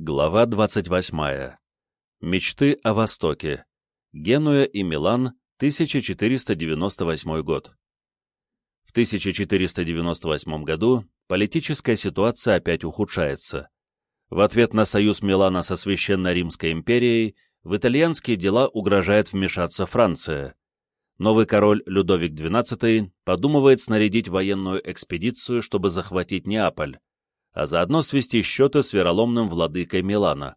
Глава 28. Мечты о Востоке. Генуя и Милан, 1498 год. В 1498 году политическая ситуация опять ухудшается. В ответ на союз Милана со Священной Римской империей в итальянские дела угрожает вмешаться Франция. Новый король Людовик XII подумывает снарядить военную экспедицию, чтобы захватить Неаполь а заодно свести счеты с вероломным владыкой Милана.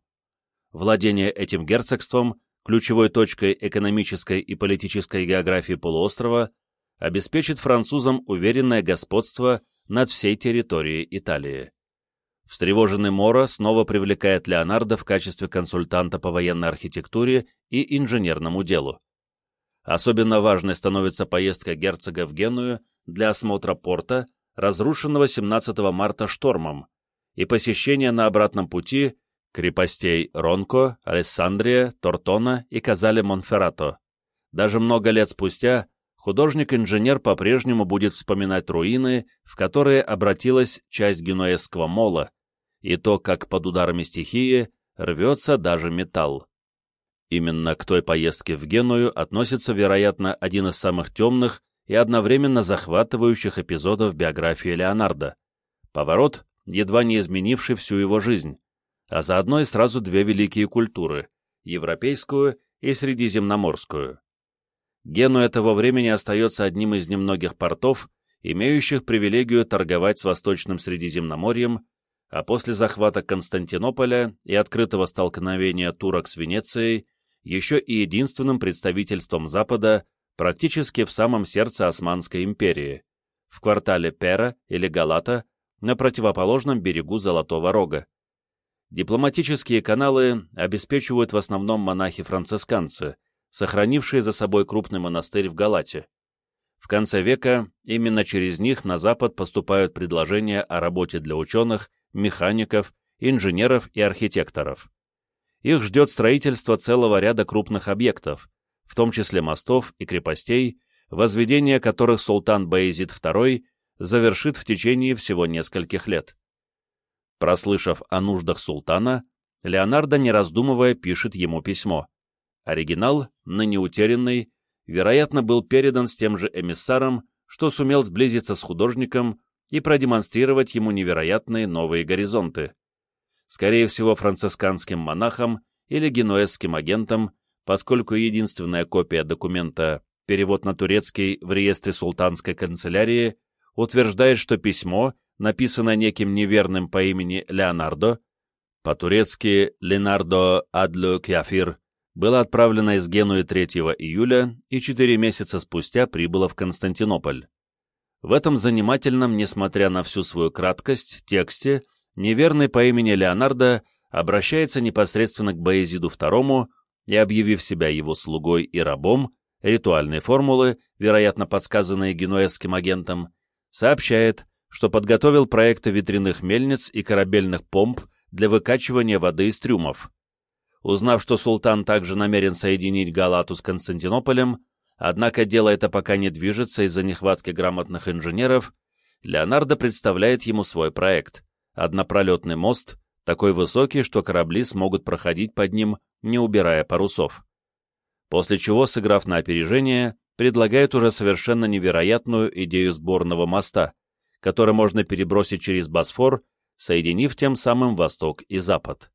Владение этим герцогством, ключевой точкой экономической и политической географии полуострова, обеспечит французам уверенное господство над всей территорией Италии. Встревоженный Мора снова привлекает Леонардо в качестве консультанта по военной архитектуре и инженерному делу. Особенно важной становится поездка герцога в Геную для осмотра порта, разрушенного 17 марта штормом, и посещение на обратном пути крепостей Ронко, Алессандрия, Тортона и Казале Монферрато. Даже много лет спустя художник-инженер по-прежнему будет вспоминать руины, в которые обратилась часть генуэзского мола, и то, как под ударами стихии рвется даже металл. Именно к той поездке в Геную относится, вероятно, один из самых темных и одновременно захватывающих эпизодов биографии Леонардо. Поворот, едва не изменивший всю его жизнь, а заодно и сразу две великие культуры – европейскую и средиземноморскую. Гену этого времени остается одним из немногих портов, имеющих привилегию торговать с Восточным Средиземноморьем, а после захвата Константинополя и открытого столкновения турок с Венецией еще и единственным представительством Запада практически в самом сердце Османской империи, в квартале Пера или Галата, на противоположном берегу Золотого Рога. Дипломатические каналы обеспечивают в основном монахи-францисканцы, сохранившие за собой крупный монастырь в Галате. В конце века именно через них на Запад поступают предложения о работе для ученых, механиков, инженеров и архитекторов. Их ждет строительство целого ряда крупных объектов, в том числе мостов и крепостей, возведение которых султан Баезид II завершит в течение всего нескольких лет. Прослышав о нуждах султана, Леонардо, не раздумывая, пишет ему письмо. Оригинал, ныне утерянный, вероятно, был передан с тем же эмиссаром, что сумел сблизиться с художником и продемонстрировать ему невероятные новые горизонты. Скорее всего, францисканским монахом или генуэзским агентом, поскольку единственная копия документа, перевод на турецкий в реестре султанской канцелярии, утверждает, что письмо, написанное неким неверным по имени Леонардо, по-турецки Ленардо Адлю Кяфир, было отправлено из Генуи 3 июля и четыре месяца спустя прибыло в Константинополь. В этом занимательном, несмотря на всю свою краткость, тексте, неверный по имени Леонардо обращается непосредственно к Боязиду II и, объявив себя его слугой и рабом, ритуальные формулы, вероятно подсказанные генуэзским агентом, сообщает, что подготовил проекты ветряных мельниц и корабельных помп для выкачивания воды из трюмов. Узнав, что султан также намерен соединить Галату с Константинополем, однако дело это пока не движется из-за нехватки грамотных инженеров, Леонардо представляет ему свой проект — однопролетный мост, такой высокий, что корабли смогут проходить под ним, не убирая парусов. После чего, сыграв на опережение, предлагает уже совершенно невероятную идею сборного моста, который можно перебросить через Босфор, соединив тем самым Восток и Запад.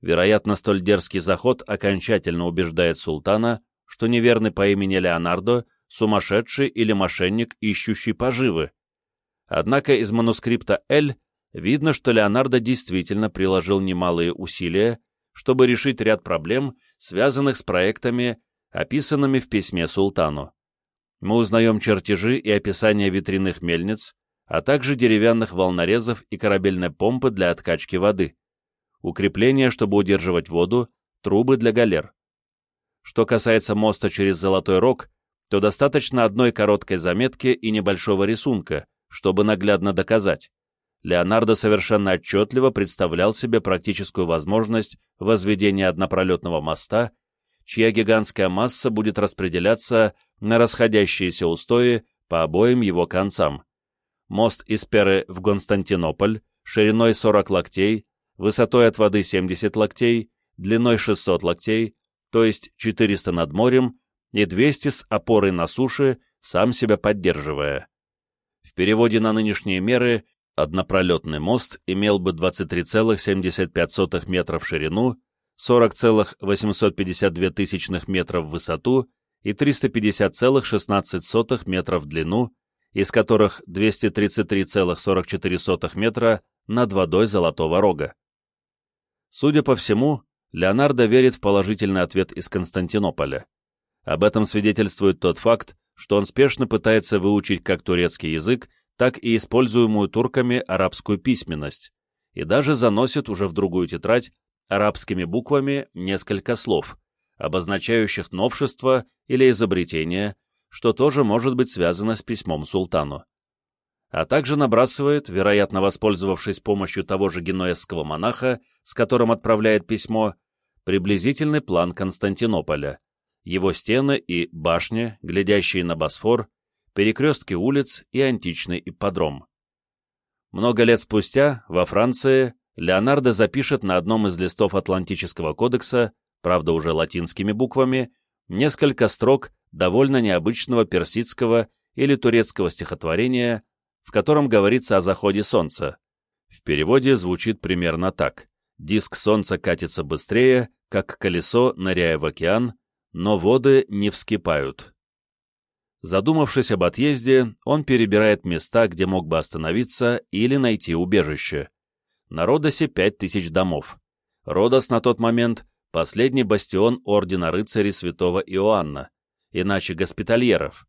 Вероятно, столь дерзкий заход окончательно убеждает султана, что неверный по имени Леонардо – сумасшедший или мошенник, ищущий поживы. Однако из манускрипта «Эль» видно, что Леонардо действительно приложил немалые усилия, чтобы решить ряд проблем, связанных с проектами описанными в письме султану. Мы узнаем чертежи и описания ветряных мельниц, а также деревянных волнорезов и корабельной помпы для откачки воды, укрепления, чтобы удерживать воду, трубы для галер. Что касается моста через Золотой Рог, то достаточно одной короткой заметки и небольшого рисунка, чтобы наглядно доказать. Леонардо совершенно отчетливо представлял себе практическую возможность возведения однопролетного моста чья гигантская масса будет распределяться на расходящиеся устои по обоим его концам. Мост из Перы в Константинополь, шириной 40 локтей, высотой от воды 70 локтей, длиной 600 локтей, то есть 400 над морем, и 200 с опорой на суше, сам себя поддерживая. В переводе на нынешние меры однопролетный мост имел бы 23,75 метра в ширину, 40,852 метров в высоту и 350,16 метров в длину, из которых 233,44 метра над водой Золотого Рога. Судя по всему, Леонардо верит в положительный ответ из Константинополя. Об этом свидетельствует тот факт, что он спешно пытается выучить как турецкий язык, так и используемую турками арабскую письменность, и даже заносит уже в другую тетрадь арабскими буквами несколько слов, обозначающих новшество или изобретение, что тоже может быть связано с письмом султану. А также набрасывает, вероятно воспользовавшись помощью того же генуэзского монаха, с которым отправляет письмо, приблизительный план Константинополя, его стены и башни, глядящие на Босфор, перекрестки улиц и античный ипподром. Много лет спустя, во Франции, Леонардо запишет на одном из листов Атлантического кодекса, правда уже латинскими буквами, несколько строк довольно необычного персидского или турецкого стихотворения, в котором говорится о заходе солнца. В переводе звучит примерно так. Диск солнца катится быстрее, как колесо, ныряя в океан, но воды не вскипают. Задумавшись об отъезде, он перебирает места, где мог бы остановиться или найти убежище. На Родосе пять тысяч домов. Родос на тот момент — последний бастион Ордена Рыцарей Святого Иоанна, иначе госпитальеров,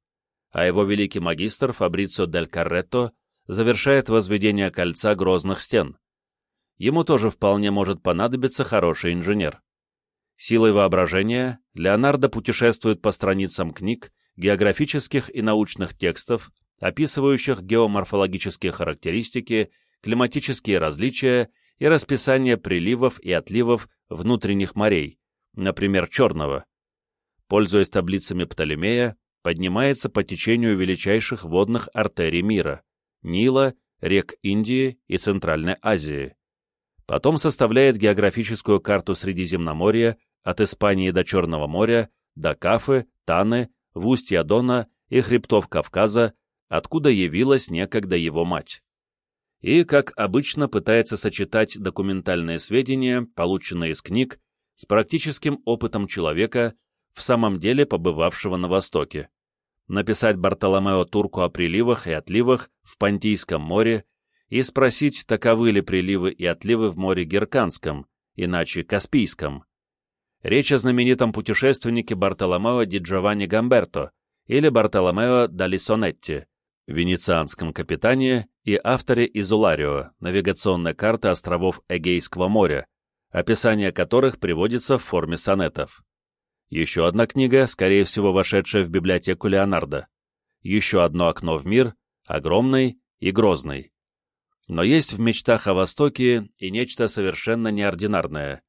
а его великий магистр Фабрицио дель Карретто завершает возведение кольца грозных стен ему тоже вполне может понадобиться хороший инженер. Силой воображения Леонардо путешествует по страницам книг, географических и научных текстов, описывающих геоморфологические характеристики, климатические различия и расписание приливов и отливов внутренних морей, например, Черного. Пользуясь таблицами Птолемея, поднимается по течению величайших водных артерий мира – Нила, рек Индии и Центральной Азии. Потом составляет географическую карту Средиземноморья от Испании до Черного моря, до Кафы, Таны, в устье Дона и хребтов Кавказа, откуда явилась некогда его мать. И, как обычно, пытается сочетать документальные сведения, полученные из книг, с практическим опытом человека, в самом деле побывавшего на Востоке. Написать Бартоломео Турку о приливах и отливах в Понтийском море и спросить, таковы ли приливы и отливы в море Герканском, иначе Каспийском. Речь о знаменитом путешественнике Бартоломео ди Джованни Гамберто или Бартоломео да Лисонетти, венецианском капитане и авторе Изуларио, навигационной карты островов Эгейского моря, описание которых приводится в форме сонетов. Еще одна книга, скорее всего вошедшая в библиотеку Леонардо. Еще одно окно в мир, огромный и грозный. Но есть в мечтах о Востоке и нечто совершенно неординарное.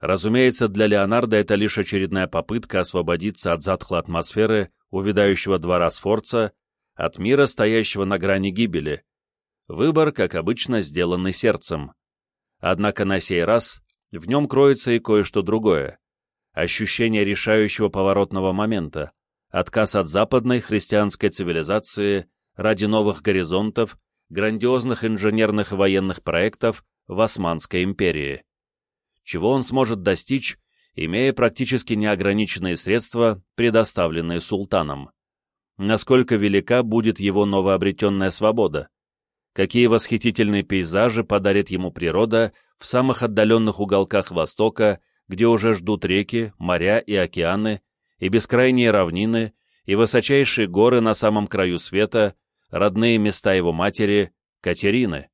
Разумеется, для Леонардо это лишь очередная попытка освободиться от затхлой атмосферы увядающего двора Сфорца, от мира, стоящего на грани гибели. Выбор, как обычно, сделанный сердцем. Однако на сей раз в нем кроется и кое-что другое. Ощущение решающего поворотного момента, отказ от западной христианской цивилизации ради новых горизонтов грандиозных инженерных и военных проектов в Османской империи. Чего он сможет достичь, имея практически неограниченные средства, предоставленные султаном? Насколько велика будет его новообретенная свобода? Какие восхитительные пейзажи подарит ему природа в самых отдаленных уголках Востока, где уже ждут реки, моря и океаны, и бескрайние равнины, и высочайшие горы на самом краю света, родные места его матери, Катерины.